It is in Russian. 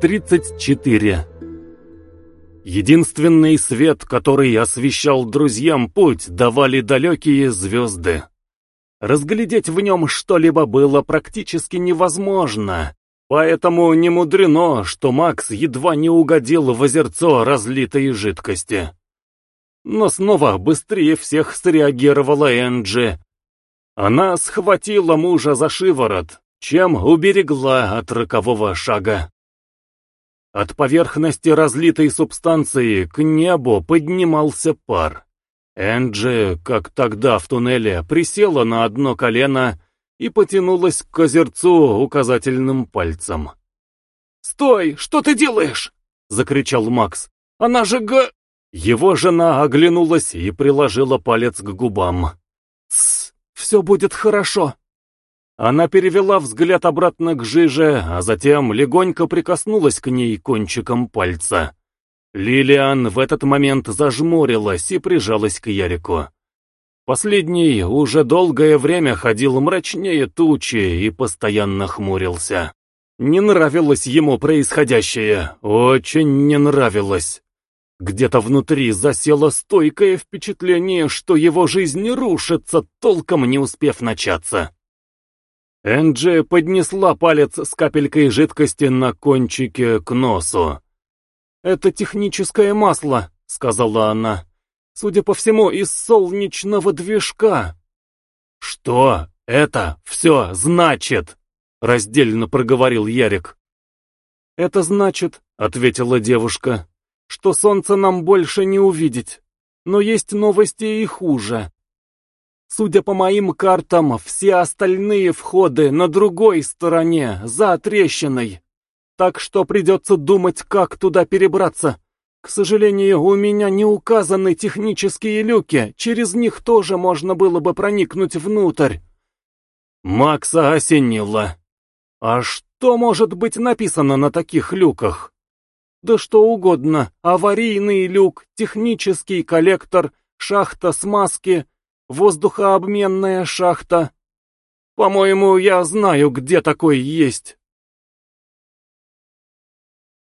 34 Единственный свет, который освещал друзьям путь, давали далекие звезды. Разглядеть в нем что-либо было практически невозможно, поэтому не мудрено, что Макс едва не угодил в озерцо разлитой жидкости. Но снова быстрее всех среагировала Энджи. Она схватила мужа за шиворот, чем уберегла от рокового шага. От поверхности разлитой субстанции к небу поднимался пар. Энджи, как тогда в туннеле, присела на одно колено и потянулась к озерцу указательным пальцем. «Стой! Что ты делаешь?» — закричал Макс. «Она же га...» Его жена оглянулась и приложила палец к губам. «Тссс! Все будет хорошо!» Она перевела взгляд обратно к жиже, а затем легонько прикоснулась к ней кончиком пальца. Лилиан в этот момент зажмурилась и прижалась к Ярику. Последний уже долгое время ходил мрачнее тучи и постоянно хмурился. Не нравилось ему происходящее, очень не нравилось. Где-то внутри засело стойкое впечатление, что его жизнь рушится, толком не успев начаться. Энджи поднесла палец с капелькой жидкости на кончике к носу. «Это техническое масло», — сказала она. «Судя по всему, из солнечного движка». «Что это все значит?» — раздельно проговорил Ярик. «Это значит», — ответила девушка, — «что солнце нам больше не увидеть. Но есть новости и хуже. Судя по моим картам, все остальные входы на другой стороне, за трещиной. Так что придется думать, как туда перебраться. К сожалению, у меня не указаны технические люки, через них тоже можно было бы проникнуть внутрь. Макса осенило. А что может быть написано на таких люках? Да что угодно. Аварийный люк, технический коллектор, шахта смазки — Воздухообменная шахта. По-моему, я знаю, где такой есть.